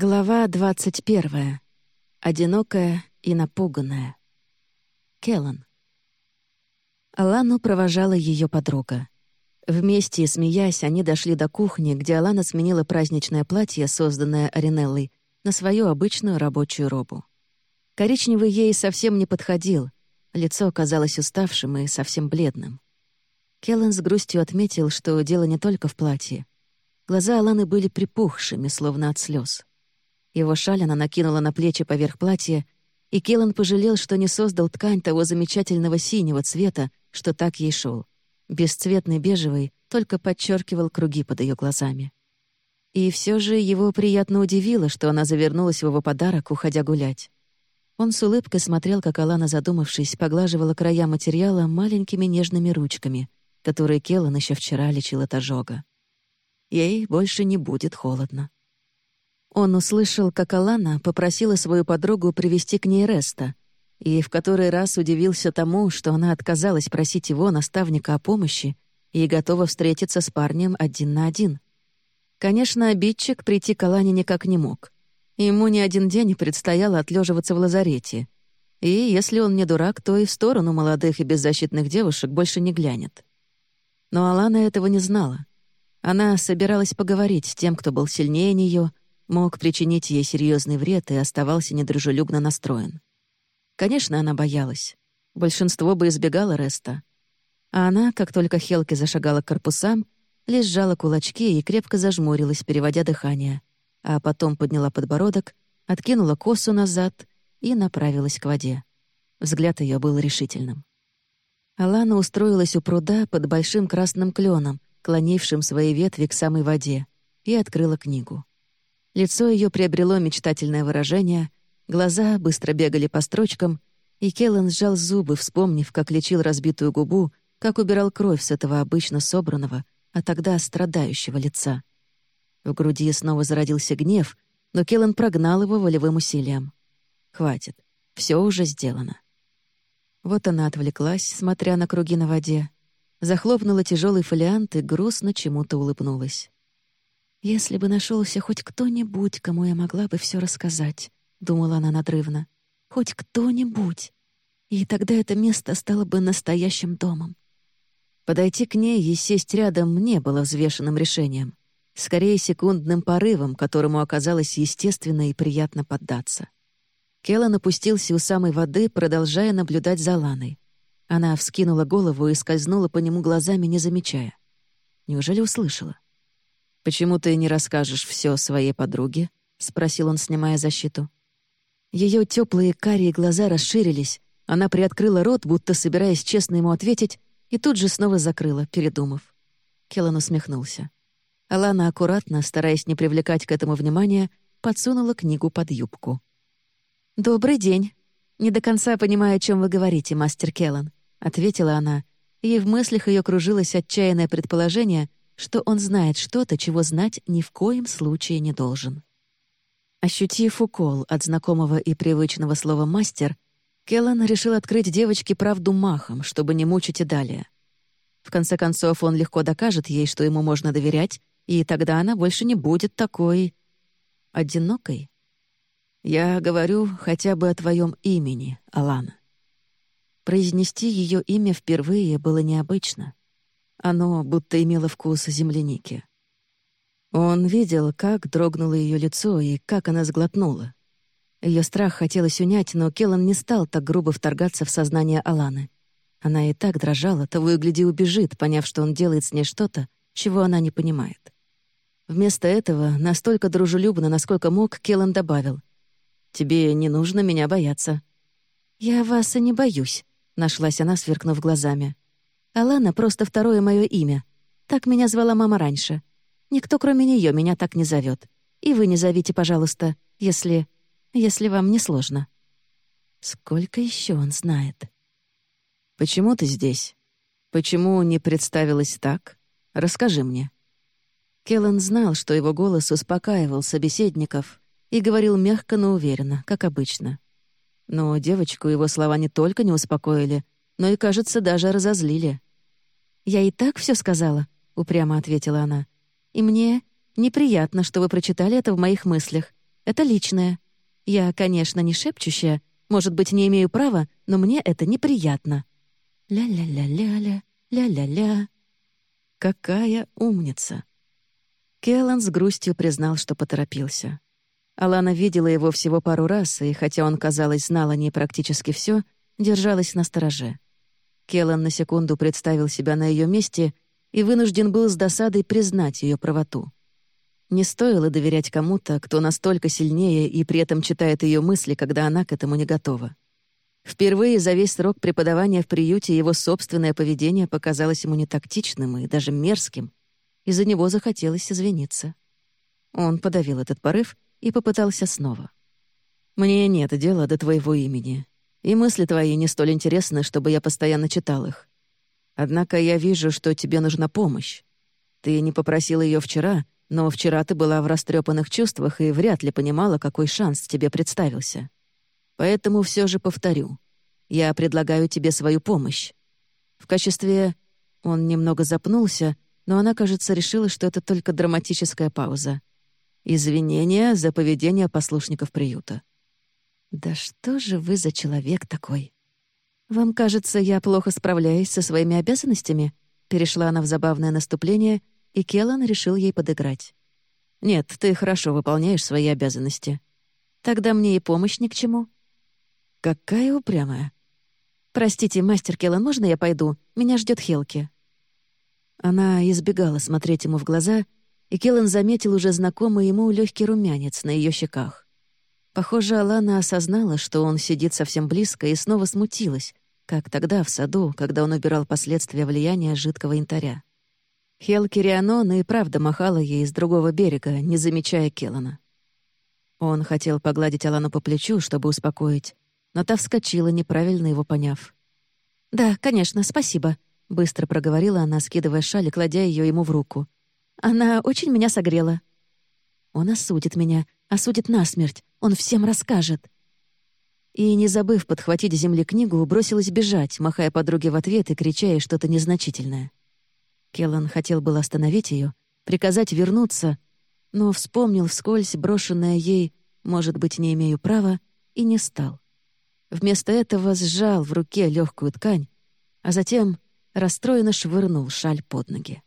Глава двадцать первая. Одинокая и напуганная. Келлан. Алану провожала ее подруга. Вместе, смеясь, они дошли до кухни, где Алана сменила праздничное платье, созданное Аринеллой, на свою обычную рабочую робу. Коричневый ей совсем не подходил, лицо казалось уставшим и совсем бледным. Келлан с грустью отметил, что дело не только в платье. Глаза Аланы были припухшими, словно от слез. Его шаль она накинула на плечи поверх платья, и Келлан пожалел, что не создал ткань того замечательного синего цвета, что так ей шел. Бесцветный бежевый только подчеркивал круги под ее глазами. И все же его приятно удивило, что она завернулась в его подарок, уходя гулять. Он с улыбкой смотрел, как Алана, задумавшись, поглаживала края материала маленькими нежными ручками, которые Келлан еще вчера лечил от ожога. Ей больше не будет холодно. Он услышал, как Алана попросила свою подругу привести к ней Реста, и в который раз удивился тому, что она отказалась просить его, наставника, о помощи и готова встретиться с парнем один на один. Конечно, обидчик прийти к Алане никак не мог. Ему ни один день предстояло отлеживаться в лазарете. И если он не дурак, то и в сторону молодых и беззащитных девушек больше не глянет. Но Алана этого не знала. Она собиралась поговорить с тем, кто был сильнее нее, мог причинить ей серьезный вред и оставался недружелюбно настроен. Конечно, она боялась. Большинство бы избегало Реста. А она, как только Хелки зашагала к корпусам, лишь сжала кулачки и крепко зажмурилась, переводя дыхание, а потом подняла подбородок, откинула косу назад и направилась к воде. Взгляд ее был решительным. Алана устроилась у пруда под большим красным кленом, клонившим свои ветви к самой воде, и открыла книгу. Лицо ее приобрело мечтательное выражение, глаза быстро бегали по строчкам, и Келлен сжал зубы, вспомнив, как лечил разбитую губу, как убирал кровь с этого обычно собранного, а тогда страдающего лица. В груди снова зародился гнев, но Келлен прогнал его волевым усилием. «Хватит, все уже сделано». Вот она отвлеклась, смотря на круги на воде, захлопнула тяжелый фолиант и грустно чему-то улыбнулась. «Если бы нашелся хоть кто-нибудь, кому я могла бы все рассказать», — думала она надрывно. «Хоть кто-нибудь. И тогда это место стало бы настоящим домом». Подойти к ней и сесть рядом не было взвешенным решением. Скорее, секундным порывом, которому оказалось естественно и приятно поддаться. Келлан опустился у самой воды, продолжая наблюдать за Ланой. Она вскинула голову и скользнула по нему глазами, не замечая. Неужели услышала? «Почему ты не расскажешь все своей подруге?» — спросил он, снимая защиту. Ее теплые карие глаза расширились, она приоткрыла рот, будто собираясь честно ему ответить, и тут же снова закрыла, передумав. Келлан усмехнулся. Алана аккуратно, стараясь не привлекать к этому внимания, подсунула книгу под юбку. «Добрый день. Не до конца понимаю, о чем вы говорите, мастер Келлан», — ответила она, и в мыслях ее кружилось отчаянное предположение, что он знает что-то, чего знать ни в коем случае не должен. Ощутив укол от знакомого и привычного слова «мастер», Келлан решил открыть девочке правду махом, чтобы не мучить и далее. В конце концов, он легко докажет ей, что ему можно доверять, и тогда она больше не будет такой... одинокой. Я говорю хотя бы о твоем имени, Алана. Произнести ее имя впервые было необычно. Оно будто имело вкус земляники. Он видел, как дрогнуло ее лицо и как она сглотнула. Ее страх хотелось унять, но Келлан не стал так грубо вторгаться в сознание Аланы. Она и так дрожала, того и гляди убежит, поняв, что он делает с ней что-то, чего она не понимает. Вместо этого, настолько дружелюбно, насколько мог, Келлан добавил. «Тебе не нужно меня бояться». «Я вас и не боюсь», — нашлась она, сверкнув глазами. Алана — просто второе мое имя. Так меня звала мама раньше. Никто, кроме нее, меня так не зовет. И вы не зовите, пожалуйста, если... если вам не сложно». Сколько еще он знает? «Почему ты здесь? Почему не представилась так? Расскажи мне». Келлан знал, что его голос успокаивал собеседников и говорил мягко, но уверенно, как обычно. Но девочку его слова не только не успокоили, но и, кажется, даже разозлили. «Я и так все сказала», — упрямо ответила она. «И мне неприятно, что вы прочитали это в моих мыслях. Это личное. Я, конечно, не шепчущая, может быть, не имею права, но мне это неприятно. Ля-ля-ля-ля-ля, ля-ля-ля. Какая умница. Келлан с грустью признал, что поторопился. Алана видела его всего пару раз, и хотя он, казалось, знал о ней практически все, держалась на стороже. Келлан на секунду представил себя на ее месте и вынужден был с досадой признать ее правоту. Не стоило доверять кому-то, кто настолько сильнее и при этом читает ее мысли, когда она к этому не готова. Впервые за весь срок преподавания в приюте его собственное поведение показалось ему нетактичным и даже мерзким. Из-за него захотелось извиниться. Он подавил этот порыв и попытался снова. «Мне нет дела до твоего имени, и мысли твои не столь интересны, чтобы я постоянно читал их. Однако я вижу, что тебе нужна помощь. Ты не попросил ее вчера, но вчера ты была в растрепанных чувствах и вряд ли понимала, какой шанс тебе представился. Поэтому все же повторю. Я предлагаю тебе свою помощь. В качестве... Он немного запнулся, но она, кажется, решила, что это только драматическая пауза. Извинения за поведение послушников приюта. «Да что же вы за человек такой?» «Вам кажется, я плохо справляюсь со своими обязанностями?» Перешла она в забавное наступление — и Келлан решил ей подыграть. «Нет, ты хорошо выполняешь свои обязанности. Тогда мне и помощь ни к чему». «Какая упрямая». «Простите, мастер Келлан, можно я пойду? Меня ждет Хелки». Она избегала смотреть ему в глаза, и Келлан заметил уже знакомый ему легкий румянец на ее щеках. Похоже, Алана осознала, что он сидит совсем близко, и снова смутилась, как тогда в саду, когда он убирал последствия влияния жидкого янтаря. Хелки Рианон и правда махала ей с другого берега, не замечая Келлана. Он хотел погладить Алану по плечу, чтобы успокоить, но та вскочила, неправильно его поняв. «Да, конечно, спасибо», — быстро проговорила она, скидывая шаль и кладя ее ему в руку. «Она очень меня согрела». «Он осудит меня, осудит насмерть, он всем расскажет». И, не забыв подхватить земли книгу, бросилась бежать, махая подруге в ответ и крича ей что-то незначительное. Келлан хотел был остановить ее, приказать вернуться, но вспомнил вскользь брошенное ей «может быть, не имею права» и не стал. Вместо этого сжал в руке легкую ткань, а затем расстроенно швырнул шаль под ноги.